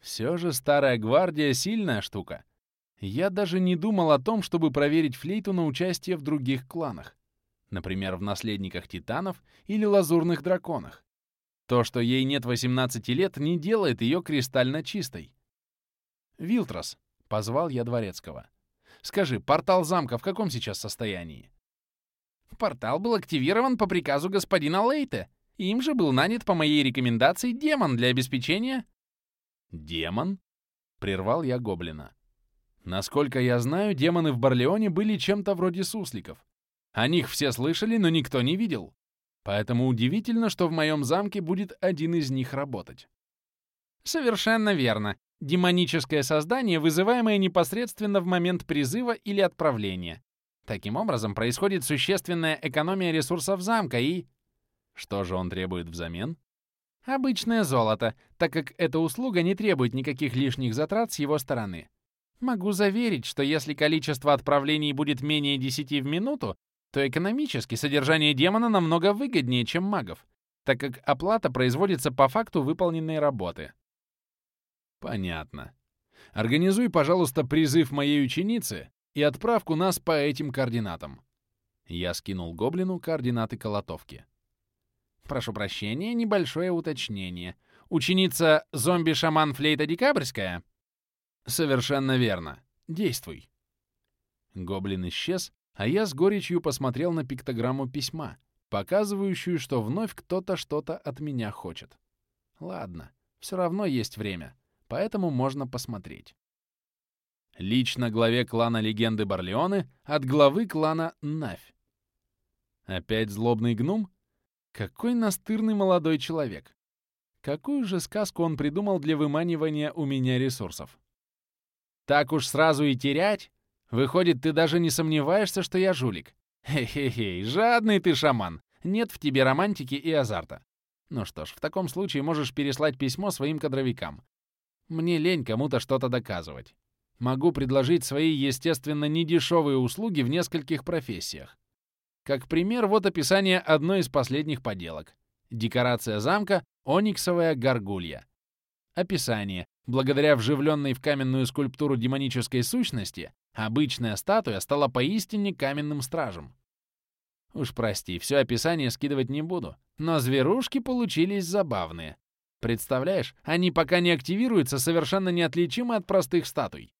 Все же старая гвардия — сильная штука. Я даже не думал о том, чтобы проверить флейту на участие в других кланах. Например, в наследниках титанов или лазурных драконах. То, что ей нет 18 лет, не делает ее кристально чистой. «Вилтрос», — позвал я Дворецкого. «Скажи, портал замка в каком сейчас состоянии?» «Портал был активирован по приказу господина Лейте. Им же был нанят по моей рекомендации демон для обеспечения...» «Демон?» — прервал я гоблина. Насколько я знаю, демоны в Барлеоне были чем-то вроде сусликов. О них все слышали, но никто не видел. Поэтому удивительно, что в моем замке будет один из них работать. Совершенно верно. Демоническое создание, вызываемое непосредственно в момент призыва или отправления. Таким образом, происходит существенная экономия ресурсов замка и... Что же он требует взамен? Обычное золото, так как эта услуга не требует никаких лишних затрат с его стороны. Могу заверить, что если количество отправлений будет менее 10 в минуту, то экономически содержание демона намного выгоднее, чем магов, так как оплата производится по факту выполненной работы. Понятно. Организуй, пожалуйста, призыв моей ученицы и отправку нас по этим координатам. Я скинул гоблину координаты колотовки. Прошу прощения, небольшое уточнение. Ученица зомби-шаман Флейта Декабрьская? Совершенно верно. Действуй. Гоблин исчез, а я с горечью посмотрел на пиктограмму письма, показывающую, что вновь кто-то что-то от меня хочет. Ладно, все равно есть время, поэтому можно посмотреть. Лично главе клана Легенды Барлеоны от главы клана Навь. Опять злобный гнум? Какой настырный молодой человек. Какую же сказку он придумал для выманивания у меня ресурсов? Так уж сразу и терять? Выходит, ты даже не сомневаешься, что я жулик. Хе-хе-хе, жадный ты шаман. Нет в тебе романтики и азарта. Ну что ж, в таком случае можешь переслать письмо своим кадровикам. Мне лень кому-то что-то доказывать. Могу предложить свои, естественно, недешевые услуги в нескольких профессиях. Как пример, вот описание одной из последних поделок. Декорация замка — ониксовая горгулья. Описание. Благодаря вживленной в каменную скульптуру демонической сущности, Обычная статуя стала поистине каменным стражем. Уж прости, все описание скидывать не буду, но зверушки получились забавные. Представляешь, они пока не активируются, совершенно неотличимы от простых статуй.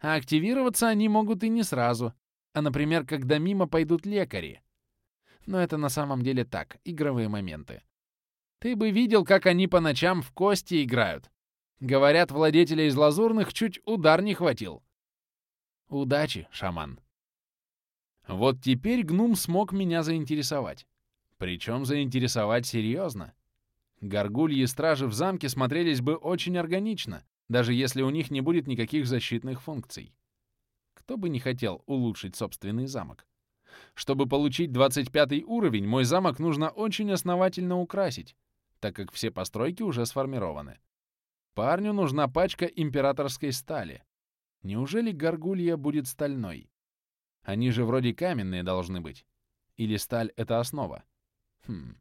А активироваться они могут и не сразу, а, например, когда мимо пойдут лекари. Но это на самом деле так, игровые моменты. Ты бы видел, как они по ночам в кости играют. Говорят, владетеля из лазурных чуть удар не хватил. Удачи, шаман. Вот теперь гнум смог меня заинтересовать. Причем заинтересовать серьезно. Горгульи стражи в замке смотрелись бы очень органично, даже если у них не будет никаких защитных функций. Кто бы не хотел улучшить собственный замок. Чтобы получить 25 уровень, мой замок нужно очень основательно украсить, так как все постройки уже сформированы. Парню нужна пачка императорской стали. Неужели горгулья будет стальной? Они же вроде каменные должны быть. Или сталь — это основа? Хм.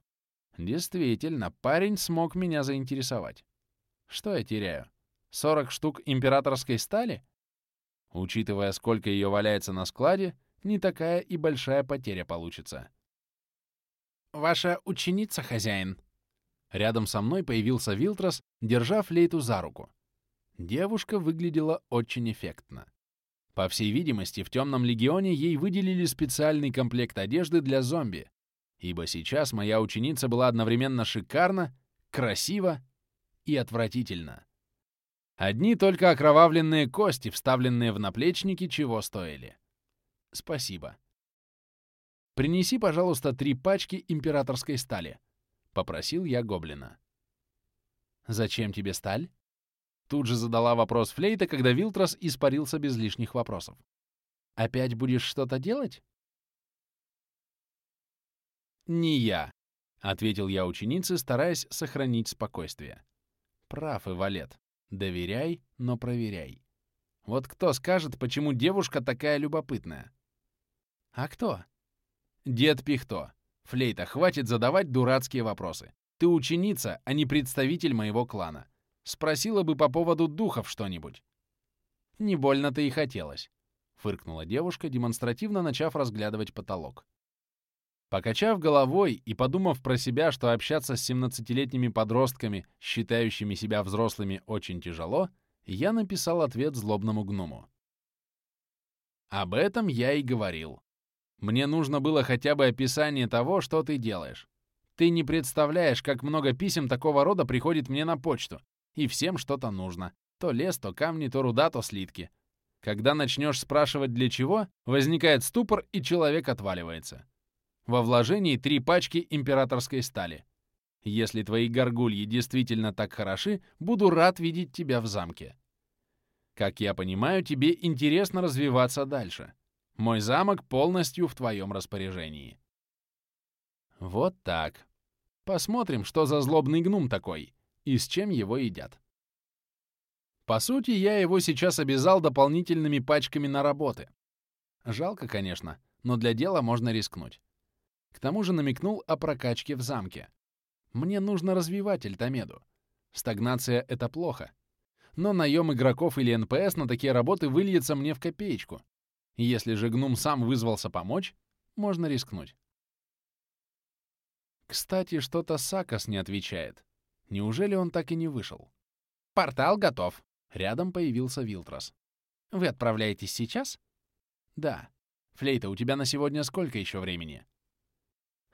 Действительно, парень смог меня заинтересовать. Что я теряю? 40 штук императорской стали? Учитывая, сколько ее валяется на складе, не такая и большая потеря получится. «Ваша ученица, хозяин?» Рядом со мной появился Вилтрос, держа флейту за руку. Девушка выглядела очень эффектно. По всей видимости, в Темном Легионе ей выделили специальный комплект одежды для зомби, ибо сейчас моя ученица была одновременно шикарна, красива и отвратительна. Одни только окровавленные кости, вставленные в наплечники, чего стоили. Спасибо. Принеси, пожалуйста, три пачки императорской стали, — попросил я гоблина. Зачем тебе сталь? Тут же задала вопрос Флейта, когда Вилтрос испарился без лишних вопросов. «Опять будешь что-то делать?» «Не я», — ответил я ученице, стараясь сохранить спокойствие. «Прав, Ивалет. Доверяй, но проверяй. Вот кто скажет, почему девушка такая любопытная?» «А кто?» «Дед Пихто. Флейта, хватит задавать дурацкие вопросы. Ты ученица, а не представитель моего клана. Спросила бы по поводу духов что-нибудь. Не больно-то и хотелось, фыркнула девушка, демонстративно начав разглядывать потолок. Покачав головой и подумав про себя, что общаться с 17-летними подростками, считающими себя взрослыми, очень тяжело, я написал ответ злобному гному. Об этом я и говорил. Мне нужно было хотя бы описание того, что ты делаешь. Ты не представляешь, как много писем такого рода приходит мне на почту, и всем что-то нужно. То лес, то камни, то руда, то слитки. Когда начнешь спрашивать для чего, возникает ступор, и человек отваливается. Во вложении три пачки императорской стали. Если твои горгульи действительно так хороши, буду рад видеть тебя в замке. Как я понимаю, тебе интересно развиваться дальше. Мой замок полностью в твоем распоряжении. Вот так. Посмотрим, что за злобный гнум такой и с чем его едят. По сути, я его сейчас обязал дополнительными пачками на работы. Жалко, конечно, но для дела можно рискнуть. К тому же намекнул о прокачке в замке. Мне нужно развивать Альтамеду. Стагнация — это плохо. Но наем игроков или НПС на такие работы выльется мне в копеечку. Если же гном сам вызвался помочь, можно рискнуть. Кстати, что-то Сакас не отвечает. Неужели он так и не вышел? «Портал готов!» Рядом появился Вилтрос. «Вы отправляетесь сейчас?» «Да. Флейта, у тебя на сегодня сколько еще времени?»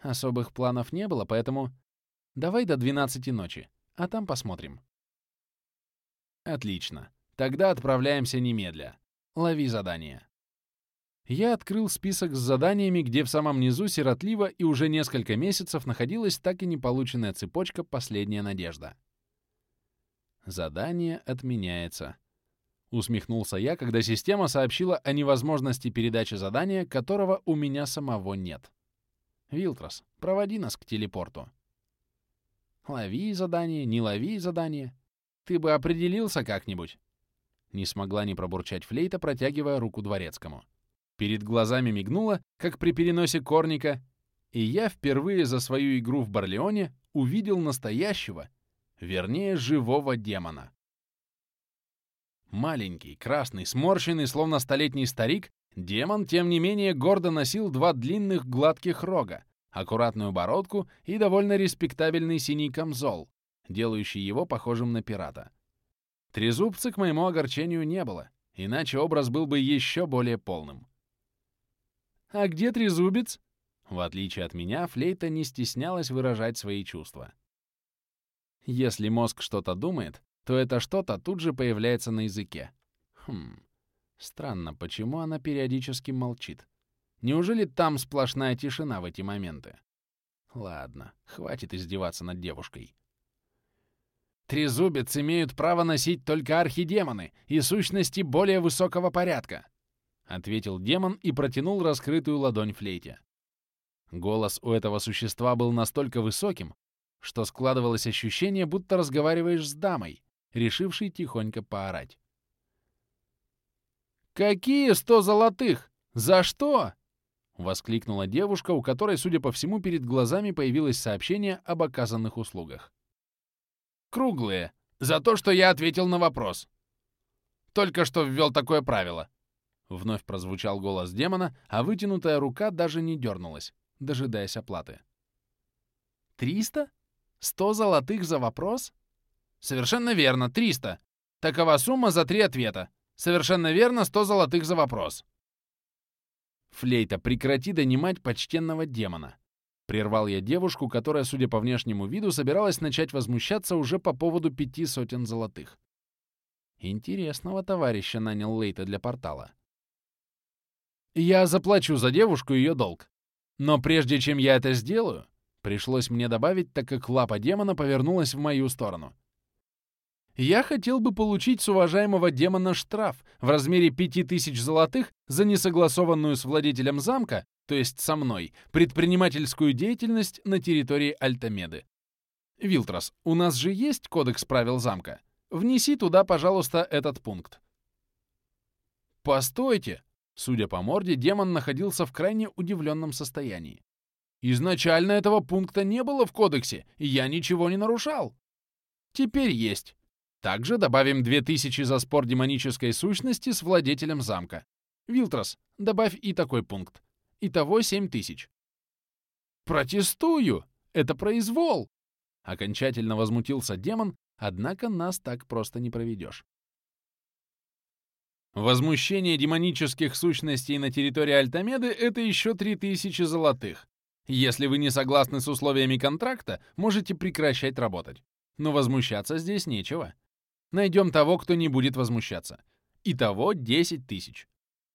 Особых планов не было, поэтому... Давай до 12 ночи, а там посмотрим. Отлично. Тогда отправляемся немедля. Лови задание. Я открыл список с заданиями, где в самом низу сиротливо и уже несколько месяцев находилась так и не полученная цепочка «Последняя надежда». Задание отменяется. Усмехнулся я, когда система сообщила о невозможности передачи задания, которого у меня самого нет. Вилтрос, проводи нас к телепорту. Лови задание, не лови задание. Ты бы определился как-нибудь. Не смогла не пробурчать флейта, протягивая руку дворецкому. Перед глазами мигнуло, как при переносе корника, и я впервые за свою игру в Барлеоне увидел настоящего, вернее, живого демона. Маленький, красный, сморщенный, словно столетний старик, Демон, тем не менее, гордо носил два длинных гладких рога, аккуратную бородку и довольно респектабельный синий камзол, делающий его похожим на пирата. Трезубца, к моему огорчению, не было, иначе образ был бы еще более полным. «А где трезубец?» В отличие от меня, флейта не стеснялась выражать свои чувства. Если мозг что-то думает, то это что-то тут же появляется на языке. Хм, Странно, почему она периодически молчит? Неужели там сплошная тишина в эти моменты? Ладно, хватит издеваться над девушкой. Трезубец имеют право носить только архидемоны и сущности более высокого порядка, ответил демон и протянул раскрытую ладонь флейте. Голос у этого существа был настолько высоким, что складывалось ощущение, будто разговариваешь с дамой, решившей тихонько поорать. «Какие сто золотых? За что?» — воскликнула девушка, у которой, судя по всему, перед глазами появилось сообщение об оказанных услугах. «Круглые. За то, что я ответил на вопрос. Только что ввел такое правило». Вновь прозвучал голос демона, а вытянутая рука даже не дернулась, дожидаясь оплаты. «Триста? Сто золотых за вопрос?» «Совершенно верно, триста. Такова сумма за три ответа. Совершенно верно, сто золотых за вопрос. Флейта, прекрати донимать почтенного демона. Прервал я девушку, которая, судя по внешнему виду, собиралась начать возмущаться уже по поводу пяти сотен золотых. Интересного товарища нанял Лейта для портала. Я заплачу за девушку ее долг. Но прежде чем я это сделаю, пришлось мне добавить, так как лапа демона повернулась в мою сторону. Я хотел бы получить с уважаемого демона штраф в размере 5000 золотых за несогласованную с владетелем замка, то есть со мной, предпринимательскую деятельность на территории Альтамеды. Вилтрос, у нас же есть кодекс правил замка. Внеси туда, пожалуйста, этот пункт. Постойте! Судя по морде, демон находился в крайне удивленном состоянии. Изначально этого пункта не было в кодексе, и я ничего не нарушал. Теперь есть. Также добавим 2000 за спор демонической сущности с владетелем замка. Вилтрос, добавь и такой пункт. Итого 7000. «Протестую! Это произвол!» Окончательно возмутился демон, однако нас так просто не проведешь. Возмущение демонических сущностей на территории Альтамеды — это еще 3000 золотых. Если вы не согласны с условиями контракта, можете прекращать работать. Но возмущаться здесь нечего. Найдем того, кто не будет возмущаться. Итого 10 тысяч.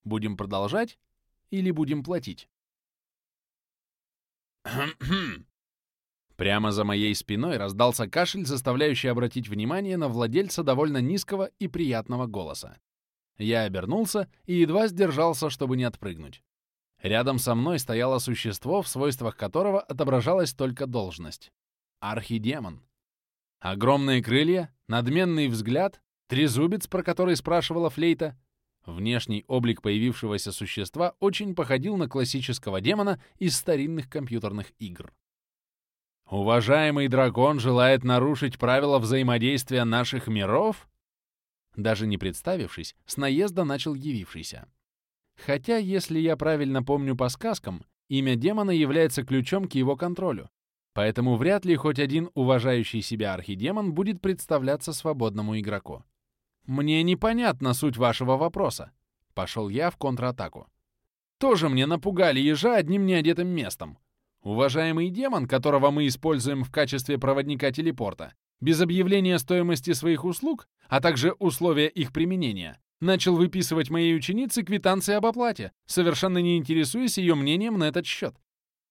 Будем продолжать или будем платить? Прямо за моей спиной раздался кашель, заставляющий обратить внимание на владельца довольно низкого и приятного голоса. Я обернулся и едва сдержался, чтобы не отпрыгнуть. Рядом со мной стояло существо, в свойствах которого отображалась только должность. Архидемон. Огромные крылья, надменный взгляд, трезубец, про который спрашивала флейта. Внешний облик появившегося существа очень походил на классического демона из старинных компьютерных игр. «Уважаемый дракон желает нарушить правила взаимодействия наших миров?» Даже не представившись, с наезда начал явившийся. Хотя, если я правильно помню по сказкам, имя демона является ключом к его контролю, поэтому вряд ли хоть один уважающий себя архидемон будет представляться свободному игроку. «Мне непонятна суть вашего вопроса», — пошел я в контратаку. «Тоже мне напугали ежа одним неодетым местом. Уважаемый демон, которого мы используем в качестве проводника телепорта, без объявления стоимости своих услуг, а также условия их применения, начал выписывать моей ученице квитанции об оплате, совершенно не интересуясь ее мнением на этот счет.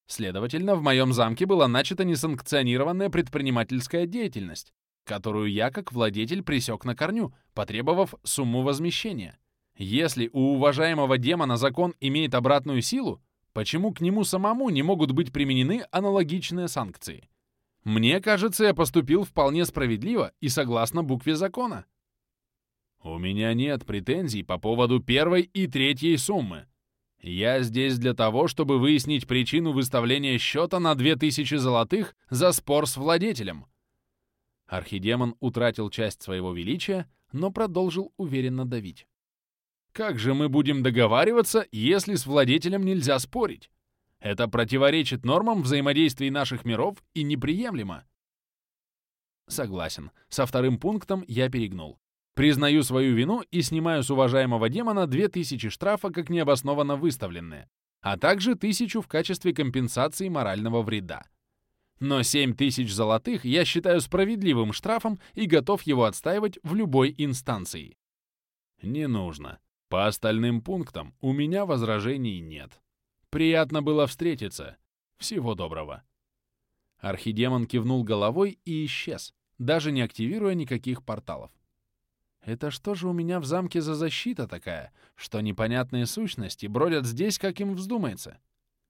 Следовательно, в моем замке была начата несанкционированная предпринимательская деятельность, которую я, как владетель, пресек на корню, потребовав сумму возмещения. Если у уважаемого демона закон имеет обратную силу, почему к нему самому не могут быть применены аналогичные санкции? Мне кажется, я поступил вполне справедливо и согласно букве закона. У меня нет претензий по поводу первой и третьей суммы. Я здесь для того, чтобы выяснить причину выставления счета на 2000 золотых за спор с владетелем. Архидемон утратил часть своего величия, но продолжил уверенно давить. Как же мы будем договариваться, если с владетелем нельзя спорить? Это противоречит нормам взаимодействия наших миров и неприемлемо. Согласен. Со вторым пунктом я перегнул. Признаю свою вину и снимаю с уважаемого демона 2000 штрафа как необоснованно выставленные, а также 1000 в качестве компенсации морального вреда. Но 7000 золотых я считаю справедливым штрафом и готов его отстаивать в любой инстанции. Не нужно. По остальным пунктам у меня возражений нет. Приятно было встретиться. Всего доброго. Архидемон кивнул головой и исчез, даже не активируя никаких порталов. Это что же у меня в замке за защита такая, что непонятные сущности бродят здесь, как им вздумается?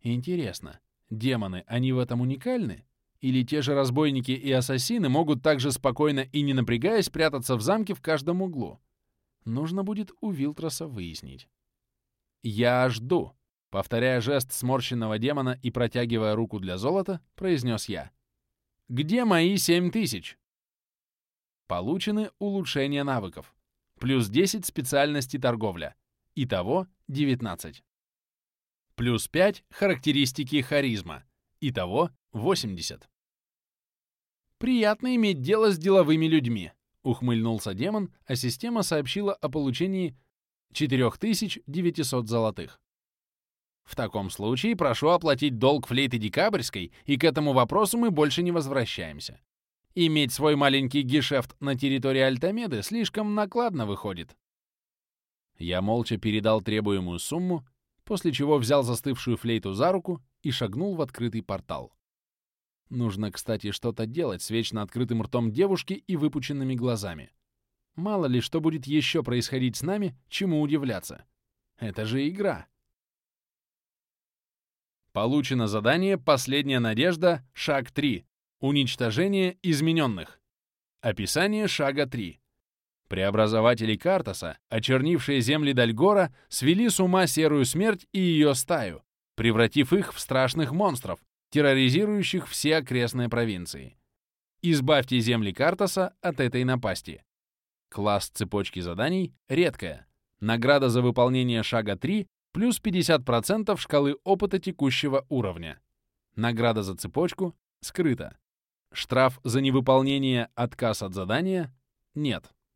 Интересно, демоны, они в этом уникальны? Или те же разбойники и ассасины могут так же спокойно и не напрягаясь прятаться в замке в каждом углу? Нужно будет у Вилтроса выяснить. «Я жду», — повторяя жест сморщенного демона и протягивая руку для золота, произнес я. «Где мои семь тысяч?» Получены улучшения навыков. Плюс 10 специальности торговля. Итого 19. Плюс 5 характеристики харизма. Итого 80. «Приятно иметь дело с деловыми людьми», — ухмыльнулся демон, а система сообщила о получении 4900 золотых. В таком случае прошу оплатить долг флейты Декабрьской, и к этому вопросу мы больше не возвращаемся. Иметь свой маленький гешефт на территории Альтамеды слишком накладно выходит. Я молча передал требуемую сумму, после чего взял застывшую флейту за руку и шагнул в открытый портал. Нужно, кстати, что-то делать с вечно открытым ртом девушки и выпученными глазами. Мало ли, что будет еще происходить с нами, чему удивляться. Это же игра. Получено задание «Последняя надежда. Шаг 3. Уничтожение измененных. Описание шага 3. Преобразователи Картаса, очернившие земли Дальгора, свели с ума серую смерть и ее стаю, превратив их в страшных монстров, терроризирующих все окрестные провинции. Избавьте земли Картаса от этой напасти. Класс цепочки заданий — редкая. Награда за выполнение шага 3 плюс 50% шкалы опыта текущего уровня. Награда за цепочку — скрыта. Штраф за невыполнение отказ от задания — нет.